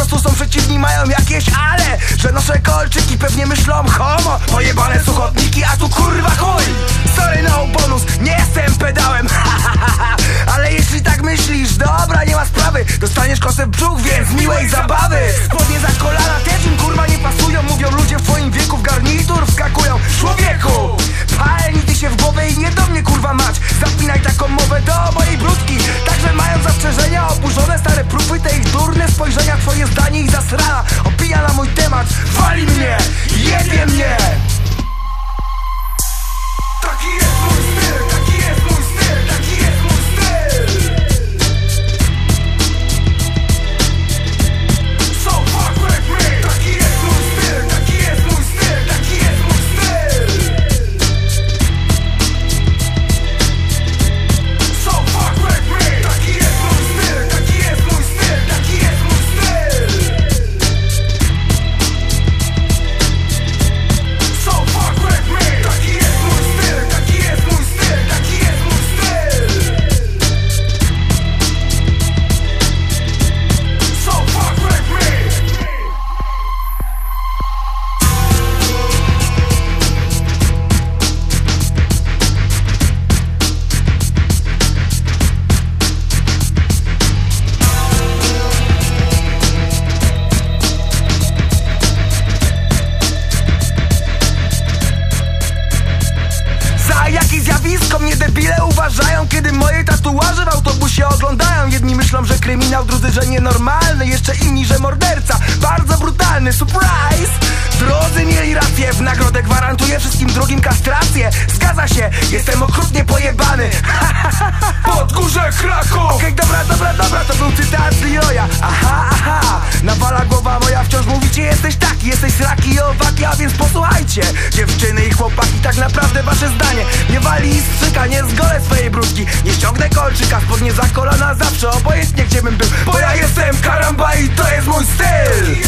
prostu są przeciwni, mają jakieś ale. Że noszę kolczyki, pewnie myślą homo. Pojebane suchotniki, a tu kurwa chuj. Sorry no bonus, nie jestem pedałem. Ale jeśli tak myślisz, dobra, nie ma sprawy. Dostaniesz kosę w brzuch, więc miłej zabawy. Stare próby Te ich durne spojrzenia, twoje zdanie ich zasrana Opija na mój temat, wali mnie, jebie mnie tatuaże w autobusie oglądają. Jedni myślą, że kryminał, drudzy, że nienormalny. Jeszcze inni, że morderca, bardzo brutalny. Surprise! Drodzy mieli rację, w nagrodę gwarantuję wszystkim drugim kastrację. Zgadza się, jestem okrutnie pojebany. Pod górze Kraków! Okej, dobra, dobra, dobra, to był cytat z Leroya Aha, aha, nawala głowa moja. Wciąż mówicie Jesteś taki, jesteś sraki i owaki, a więc posłuchajcie. Dziewczyny chłopaki, tak naprawdę wasze zdanie. Nie wali i strzyka, nie zgolę swojej brudki Nie ściągnę kolczyka, spodnie za kolana zawsze Obojętnie gdzie bym był, bo ja jestem karamba i to jest mój styl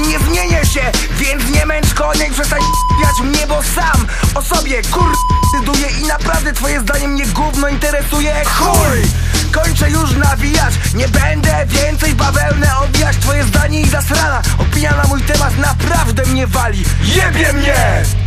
nie zmienię się Więc nie męcz konia i przestań p***ać mnie, bo sam o sobie kur... decyduję I naprawdę twoje zdanie mnie gówno interesuje Chuj! Kończę już nawijać Nie będę więcej bawełnę obijać Twoje zdanie i zasrana Opinia na mój temat naprawdę mnie wali Jebie mnie!